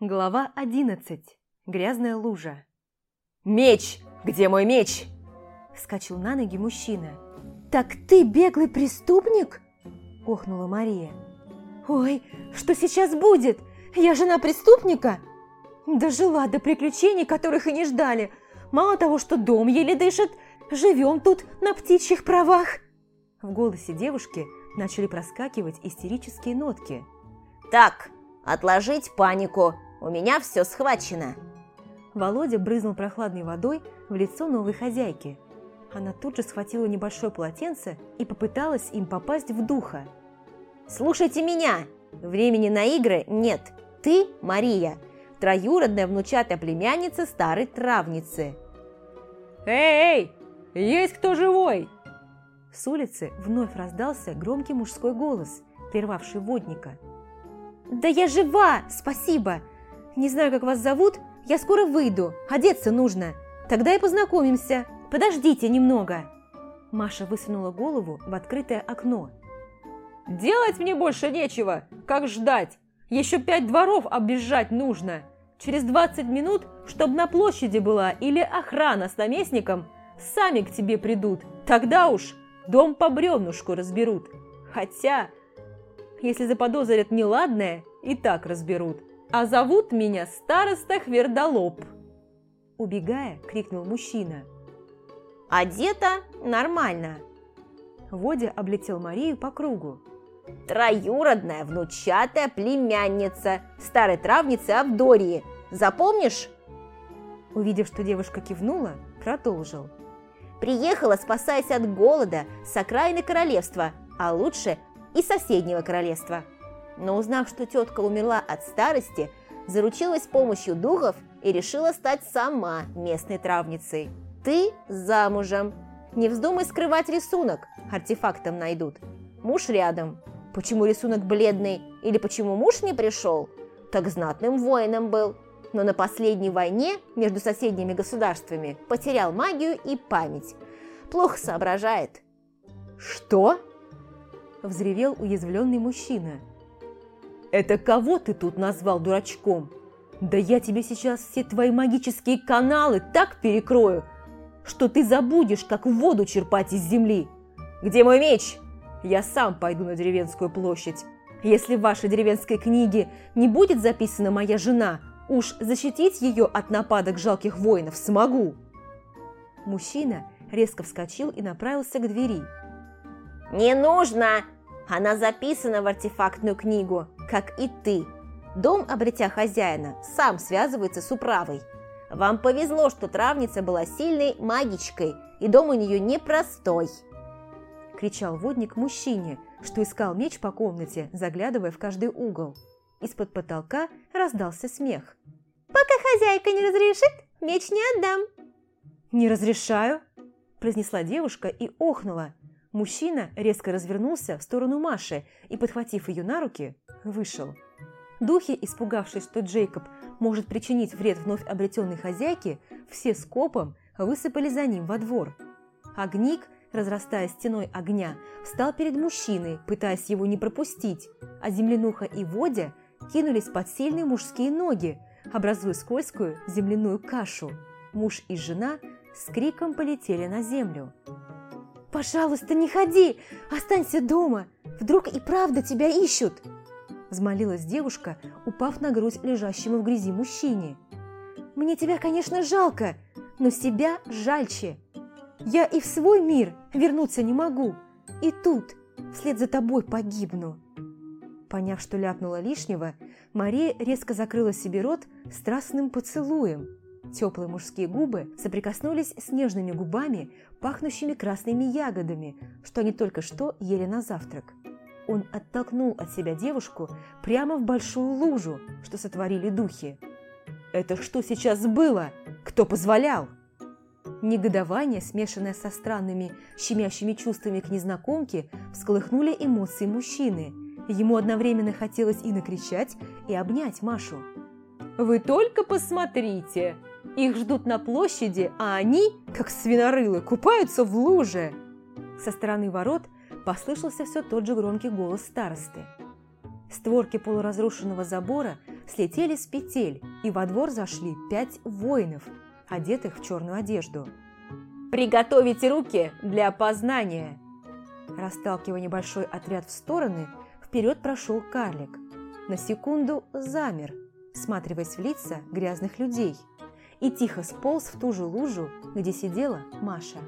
Глава 11. Грязная лужа. «Меч! Где мой меч?» Вскочил на ноги мужчина. «Так ты беглый преступник?» Охнула Мария. «Ой, что сейчас будет? Я жена преступника?» Дожила до приключений, которых и не ждали. Мало того, что дом еле дышит, живем тут на птичьих правах. В голосе девушки начали проскакивать истерические нотки. «Так, отложить панику. У меня все схвачено!» Володя брызнул прохладной водой в лицо новой хозяйки. Она тут же схватила небольшое полотенце и попыталась им попасть в духа. «Слушайте меня! Времени на игры нет. Ты, Мария, троюродная внучатая племянница старой травницы». «Эй, есть кто живой?» С улицы вновь раздался громкий мужской голос, прервавший водника. «Да я жива, спасибо! Не знаю, как вас зовут, я скоро выйду, одеться нужно. Тогда и познакомимся. Подождите немного». Маша высунула голову в открытое окно. «Делать мне больше нечего, как ждать. Еще пять дворов объезжать нужно. Через 20 минут, чтобы на площади была или охрана с наместником, сами к тебе придут. Тогда уж дом по бревнушку разберут. Хотя, если заподозрят неладное, и так разберут а зовут меня староста Хвердолоб!» Убегая, крикнул мужчина. «Одета нормально!» Водя облетел Марию по кругу. «Троюродная внучатая племянница старой травницы Авдории. Запомнишь?» Увидев, что девушка кивнула, продолжил. «Приехала, спасаясь от голода, с окраины королевства, а лучше и соседнего королевства но узнав, что тетка умерла от старости, заручилась помощью духов и решила стать сама местной травницей. Ты замужем. Не вздумай скрывать рисунок, артефактом найдут. Муж рядом. Почему рисунок бледный или почему муж не пришел? Так знатным воином был. Но на последней войне между соседними государствами потерял магию и память. Плохо соображает. «Что?» – взревел уязвленный мужчина – «Это кого ты тут назвал дурачком? Да я тебе сейчас все твои магические каналы так перекрою, что ты забудешь, как воду черпать из земли. Где мой меч? Я сам пойду на деревенскую площадь. Если в вашей деревенской книге не будет записана моя жена, уж защитить ее от нападок жалких воинов смогу». Мужчина резко вскочил и направился к двери. «Не нужно! Она записана в артефактную книгу как и ты. Дом, обретя хозяина, сам связывается с управой. Вам повезло, что травница была сильной магичкой, и дом у нее непростой. Кричал водник мужчине, что искал меч по комнате, заглядывая в каждый угол. Из-под потолка раздался смех. «Пока хозяйка не разрешит, меч не отдам!» «Не разрешаю!» – произнесла девушка и охнула. Мужчина резко развернулся в сторону Маши и, подхватив ее на руки, вышел. Духи, испугавшись, что Джейкоб может причинить вред вновь обретенной хозяйке, все скопом высыпали за ним во двор. Огник, разрастая стеной огня, встал перед мужчиной, пытаясь его не пропустить, а землянуха и Водя кинулись под сильные мужские ноги, образуя скользкую земляную кашу. Муж и жена с криком полетели на землю. «Пожалуйста, не ходи! Останься дома! Вдруг и правда тебя ищут!» Взмолилась девушка, упав на грудь лежащему в грязи мужчине. «Мне тебя, конечно, жалко, но себя жальче. Я и в свой мир вернуться не могу, и тут вслед за тобой погибну». Поняв, что ляпнула лишнего, Мария резко закрыла себе рот страстным поцелуем. Теплые мужские губы соприкоснулись с нежными губами, пахнущими красными ягодами, что они только что ели на завтрак. Он оттолкнул от себя девушку прямо в большую лужу, что сотворили духи. «Это что сейчас было? Кто позволял?» Негодование, смешанное со странными, щемящими чувствами к незнакомке, всколыхнули эмоции мужчины. Ему одновременно хотелось и накричать, и обнять Машу. «Вы только посмотрите! Их ждут на площади, а они, как свинорылы, купаются в луже!» Со стороны ворот послышался все тот же громкий голос старосты. Створки полуразрушенного забора слетели с петель, и во двор зашли пять воинов, одетых в черную одежду. «Приготовите руки для опознания!» Расталкивая небольшой отряд в стороны, вперед прошел карлик. На секунду замер, всматриваясь в лица грязных людей, и тихо сполз в ту же лужу, где сидела Маша.